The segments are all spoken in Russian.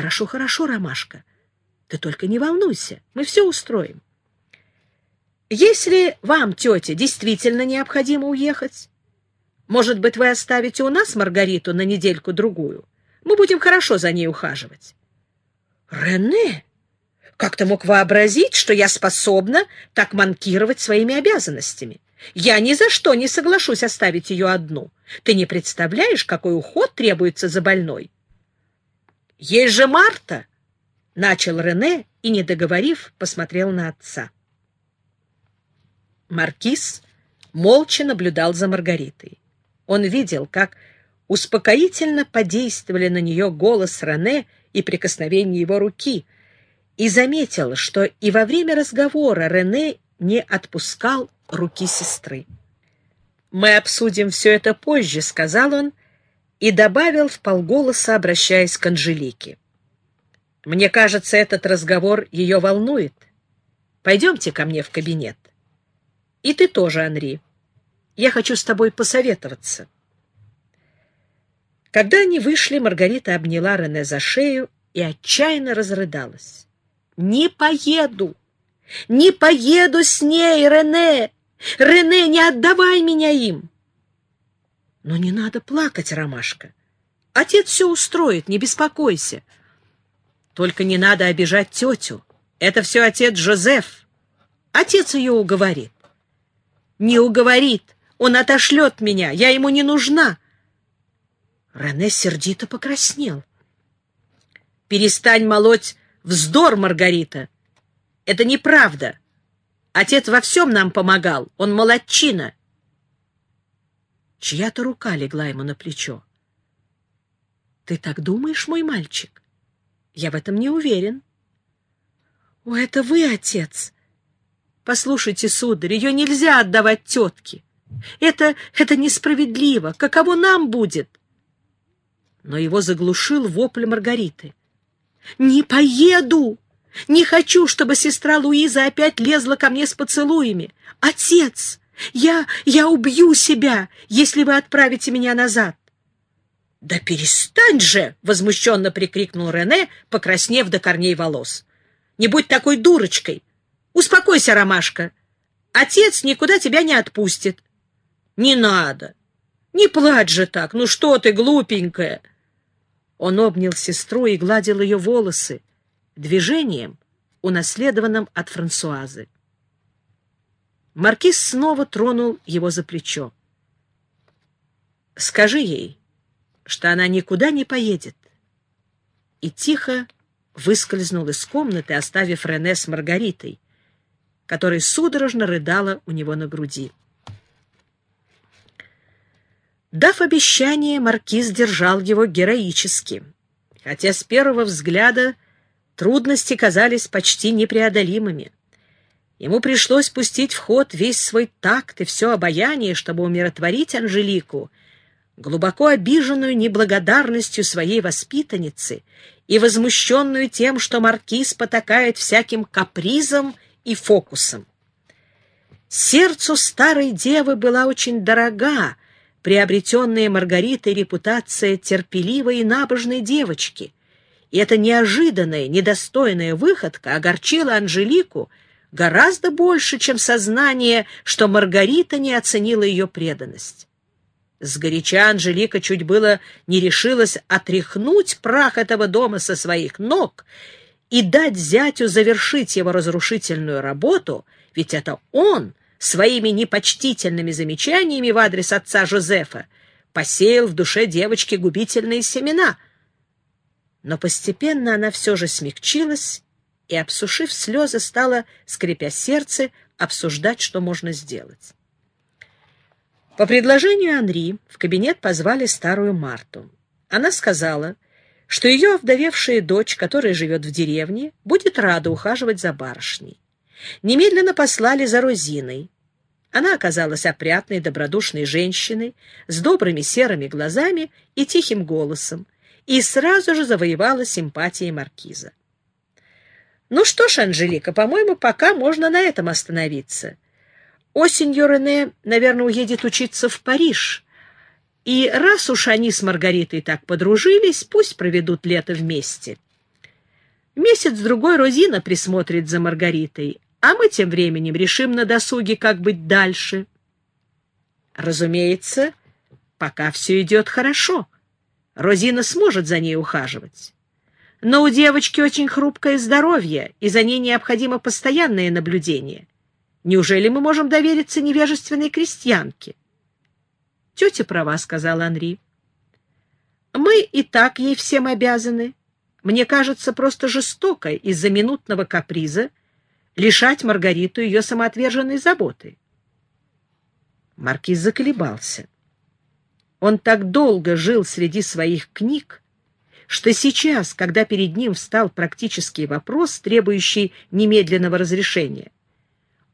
Хорошо, хорошо, Ромашка. Ты только не волнуйся, мы все устроим. Если вам, тетя, действительно необходимо уехать, может быть, вы оставите у нас Маргариту на недельку-другую? Мы будем хорошо за ней ухаживать. Рене, как ты мог вообразить, что я способна так манкировать своими обязанностями? Я ни за что не соглашусь оставить ее одну. Ты не представляешь, какой уход требуется за больной. Есть же Марта, — начал Рене и, не договорив, посмотрел на отца. Маркиз молча наблюдал за Маргаритой. Он видел, как успокоительно подействовали на нее голос Рене и прикосновение его руки, и заметил, что и во время разговора Рене не отпускал руки сестры. «Мы обсудим все это позже», — сказал он, и добавил в полголоса, обращаясь к Анжелике. «Мне кажется, этот разговор ее волнует. Пойдемте ко мне в кабинет». И ты тоже, Анри. Я хочу с тобой посоветоваться. Когда они вышли, Маргарита обняла Рене за шею и отчаянно разрыдалась. «Не поеду! Не поеду с ней, Рене! Рене, не отдавай меня им!» «Но не надо плакать, Ромашка. Отец все устроит, не беспокойся. Только не надо обижать тетю. Это все отец Жозеф. Отец ее уговорит не уговорит. Он отошлет меня. Я ему не нужна. Рене сердито покраснел. Перестань молоть вздор, Маргарита. Это неправда. Отец во всем нам помогал. Он молодчина. Чья-то рука легла ему на плечо. Ты так думаешь, мой мальчик? Я в этом не уверен. О, это вы, отец! Послушайте, сударь, ее нельзя отдавать тетке. Это, это несправедливо. Каково нам будет? Но его заглушил вопль Маргариты. «Не поеду! Не хочу, чтобы сестра Луиза опять лезла ко мне с поцелуями. Отец, я, я убью себя, если вы отправите меня назад. «Да перестань же!» — возмущенно прикрикнул Рене, покраснев до корней волос. «Не будь такой дурочкой! Успокойся, Ромашка. Отец никуда тебя не отпустит. Не надо. Не плачь же так. Ну что ты, глупенькая? Он обнял сестру и гладил ее волосы, движением, унаследованным от Франсуазы. Маркиз снова тронул его за плечо. «Скажи ей, что она никуда не поедет». И тихо выскользнул из комнаты, оставив Рене с Маргаритой, которая судорожно рыдала у него на груди. Дав обещание, маркиз держал его героически, хотя с первого взгляда трудности казались почти непреодолимыми. Ему пришлось пустить в ход весь свой такт и все обаяние, чтобы умиротворить Анжелику, глубоко обиженную неблагодарностью своей воспитанницы и возмущенную тем, что маркиз потакает всяким капризом и фокусом. Сердцу старой девы была очень дорога приобретенная Маргаритой репутация терпеливой и набожной девочки, и эта неожиданная, недостойная выходка огорчила Анжелику гораздо больше, чем сознание, что Маргарита не оценила ее преданность. Сгоряча Анжелика чуть было не решилась отряхнуть прах этого дома со своих ног и дать зятю завершить его разрушительную работу, ведь это он своими непочтительными замечаниями в адрес отца Жозефа посеял в душе девочки губительные семена. Но постепенно она все же смягчилась и, обсушив слезы, стала, скрипя сердце, обсуждать, что можно сделать. По предложению Анри в кабинет позвали старую Марту. Она сказала — что ее овдовевшая дочь, которая живет в деревне, будет рада ухаживать за барышней. Немедленно послали за Розиной. Она оказалась опрятной, добродушной женщиной, с добрыми серыми глазами и тихим голосом, и сразу же завоевала симпатии маркиза. «Ну что ж, Анжелика, по-моему, пока можно на этом остановиться. Осенью Рене, наверное, уедет учиться в Париж, и раз уж они с Маргаритой так подружились, пусть проведут лето вместе. Месяц-другой Розина присмотрит за Маргаритой, а мы тем временем решим на досуге, как быть дальше. Разумеется, пока все идет хорошо. Розина сможет за ней ухаживать. Но у девочки очень хрупкое здоровье, и за ней необходимо постоянное наблюдение. Неужели мы можем довериться невежественной крестьянке? — Тетя права, — сказал Анри. — Мы и так ей всем обязаны. Мне кажется просто жестоко из-за минутного каприза лишать Маргариту ее самоотверженной заботы. Маркиз заколебался. Он так долго жил среди своих книг, что сейчас, когда перед ним встал практический вопрос, требующий немедленного разрешения,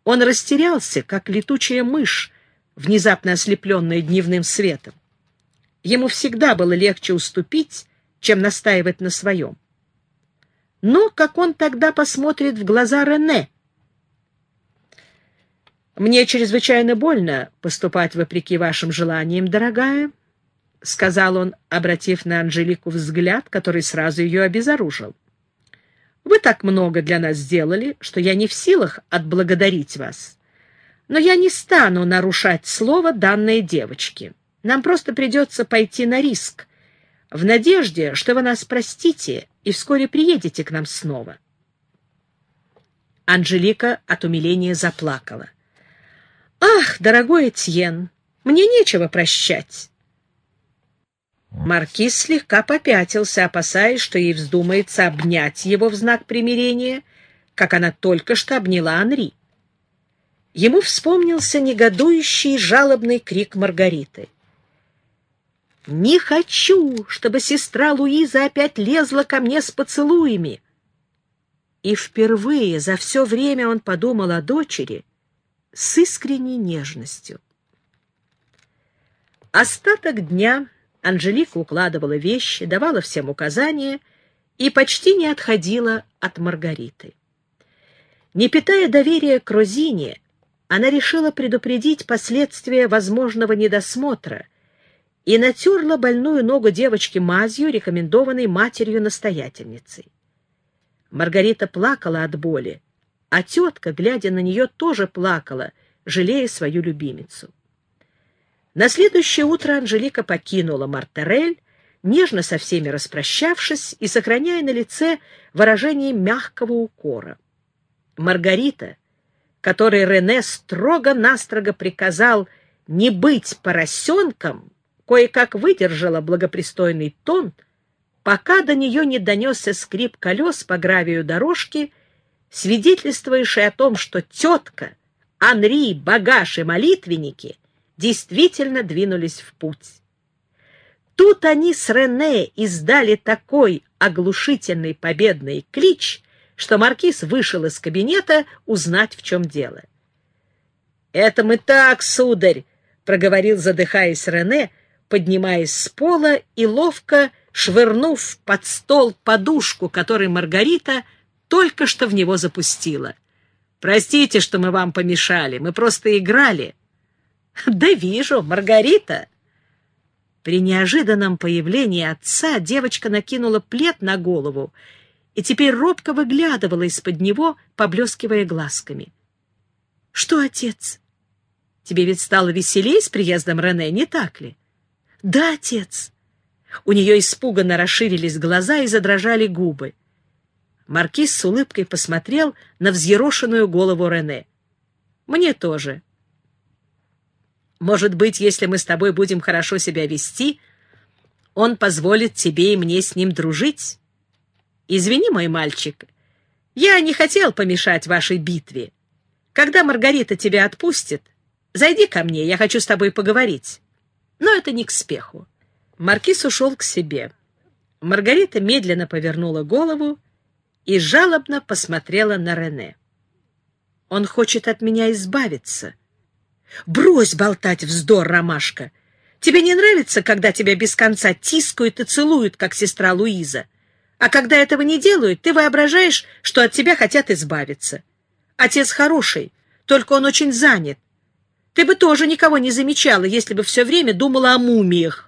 он растерялся, как летучая мышь, внезапно ослепленная дневным светом. Ему всегда было легче уступить, чем настаивать на своем. Но как он тогда посмотрит в глаза Рене? «Мне чрезвычайно больно поступать вопреки вашим желаниям, дорогая», — сказал он, обратив на Анжелику взгляд, который сразу ее обезоружил. «Вы так много для нас сделали, что я не в силах отблагодарить вас. Но я не стану нарушать слово, данной девочке. Нам просто придется пойти на риск, в надежде, что вы нас простите и вскоре приедете к нам снова». Анжелика от умиления заплакала. «Ах, дорогой Этьен, мне нечего прощать!» Маркиз слегка попятился, опасаясь, что ей вздумается обнять его в знак примирения, как она только что обняла Анри. Ему вспомнился негодующий жалобный крик Маргариты. «Не хочу, чтобы сестра Луиза опять лезла ко мне с поцелуями!» И впервые за все время он подумал о дочери с искренней нежностью. Остаток дня Анжелика укладывала вещи, давала всем указания и почти не отходила от Маргариты. Не питая доверия к Розине, она решила предупредить последствия возможного недосмотра и натерла больную ногу девочки мазью, рекомендованной матерью-настоятельницей. Маргарита плакала от боли, а тетка, глядя на нее, тоже плакала, жалея свою любимицу. На следующее утро Анжелика покинула Мартерель, нежно со всеми распрощавшись и сохраняя на лице выражение мягкого укора. Маргарита, которой Рене строго-настрого приказал не быть поросенком, кое-как выдержала благопристойный тон, пока до нее не донесся скрип колес по гравию дорожки, свидетельствующий о том, что тетка, Анри, багаж и молитвенники — действительно двинулись в путь. Тут они с Рене издали такой оглушительный победный клич, что маркиз вышел из кабинета узнать, в чем дело. «Это мы так, сударь!» — проговорил, задыхаясь Рене, поднимаясь с пола и ловко швырнув под стол подушку, которую Маргарита только что в него запустила. «Простите, что мы вам помешали, мы просто играли». Да вижу, Маргарита. При неожиданном появлении отца девочка накинула плед на голову и теперь робко выглядывала из-под него, поблескивая глазками. — Что, отец? Тебе ведь стало веселей с приездом Рене, не так ли? — Да, отец. У нее испуганно расширились глаза и задрожали губы. Маркиз с улыбкой посмотрел на взъерошенную голову Рене. — Мне тоже. Может быть, если мы с тобой будем хорошо себя вести, он позволит тебе и мне с ним дружить? Извини, мой мальчик, я не хотел помешать вашей битве. Когда Маргарита тебя отпустит, зайди ко мне, я хочу с тобой поговорить. Но это не к спеху. Маркиз ушел к себе. Маргарита медленно повернула голову и жалобно посмотрела на Рене. «Он хочет от меня избавиться», Брось болтать вздор, Ромашка. Тебе не нравится, когда тебя без конца тискают и целуют, как сестра Луиза? А когда этого не делают, ты воображаешь, что от тебя хотят избавиться. Отец хороший, только он очень занят. Ты бы тоже никого не замечала, если бы все время думала о мумиях.